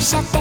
しちゃって